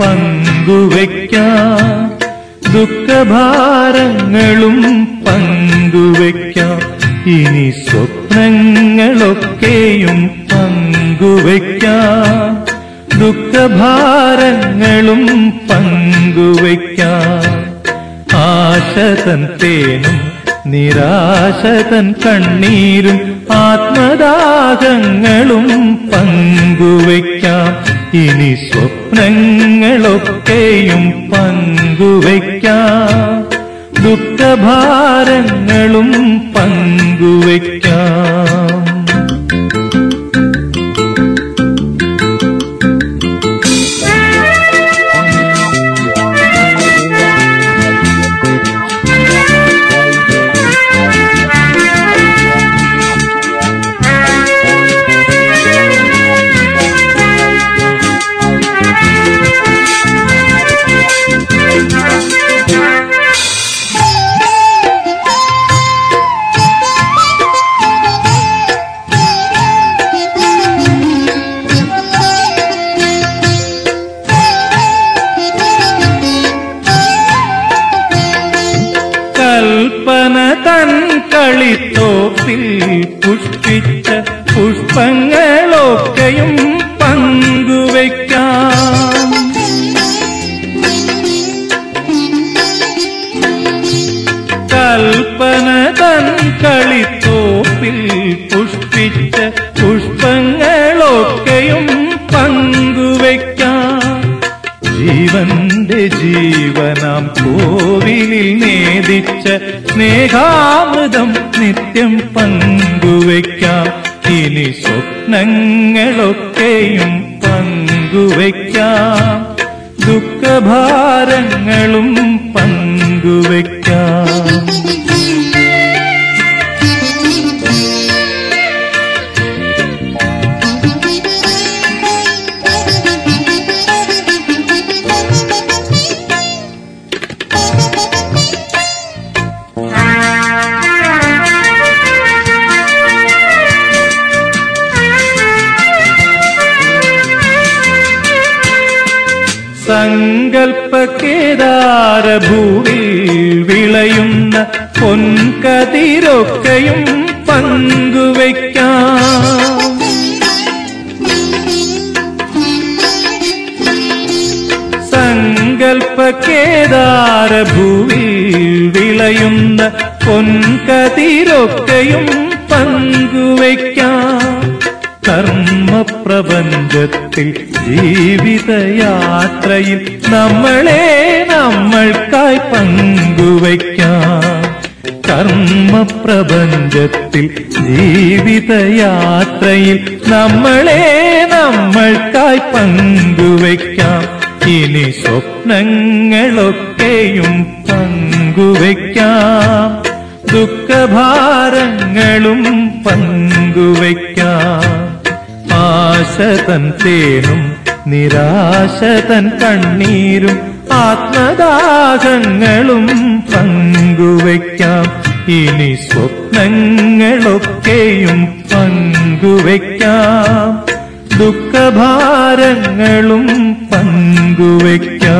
പങ്കുവയ്ക്കാം. ദുഃഖഭാരങ്ങളും പങ്കുവയ്ക്കാം. ഇനി സ്വപ്നങ്ങളൊക്കെയും പങ്കുവയ്ക്കാം. ദുഃഖഭാരങ്ങളും പങ്കുവയ്ക്കാം. ആശതന്തേനും തേനും നിരാശതൻ കണ്ണീരും ആത്മദാഹങ്ങളും പങ്കുവയ്ക്കാം. ഇനി സ്വപ്നങ്ങളൊക്കെയും പങ്കുവയ്ക്കാം. ദുഃഖഭാരങ്ങളും പങ്കുവയ്ക്കാം. തൻ കളിത്തോപ്പിൽ പുഷ്പിച്ച പുഷ്പങ്ങളൊക്കെയും പങ്കുവയ്ക്കാം. കൽപ്പന തൻ കളിത്തോപ്പിൽ പുഷ്പിച്ച പുഷ്പങ്ങളൊക്കെയും പങ്കുവയ്ക്കാം. ജീവന്റെ ജീവനം കോവിലിൽ നേദിച്ച സ്നേഹാമൃതം നിത്യം പങ്കുവയ്ക്കാം. ഇനി സ്വപ്നങ്ങളൊക്കെയും പങ്കുവയ്ക്കാം. ദുഃഖഭാരങ്ങളും പങ്കുവയ്ക്കാം. സങ്കൽപ്പക്കേദാരഭൂവിൽ വിളയുന്ന പൊൻകതിരൊക്കെയും പങ്കുവയ്ക്കാം. സങ്കൽപ്പക്കേദാരഭൂവിൽ വിളയുന്ന പൊൻകതിരൊക്കെയും പങ്കുവയ്ക്കാം. കർമ്മപ്രപഞ്ചത്തിൽ ജീവിതയാത്രയിൽ നമ്മളെ നമ്മൾക്കായി പങ്കുവയ്ക്കാം. കർമ്മപ്രപഞ്ചത്തിൽ ജീവിതയാത്രയിൽ നമ്മളെ നമ്മൾക്കായി പങ്കുവയ്ക്കാം. ഇനി സ്വപ്നങ്ങളൊക്കെയും പങ്കുവയ്ക്കാം. ദുഃഖഭാരങ്ങളും പങ്കുവയ്ക്കാം. ആശതൻ തേനും നിരാശതൻ കണ്ണീരും ആത്മദാഹങ്ങളും പങ്കുവയ്ക്കാം ഇനി സ്വപ്നങ്ങളൊക്കെയും പങ്കുവയ്ക്കാം ദുഃഖഭാരങ്ങളും പങ്കുവയ്ക്കാം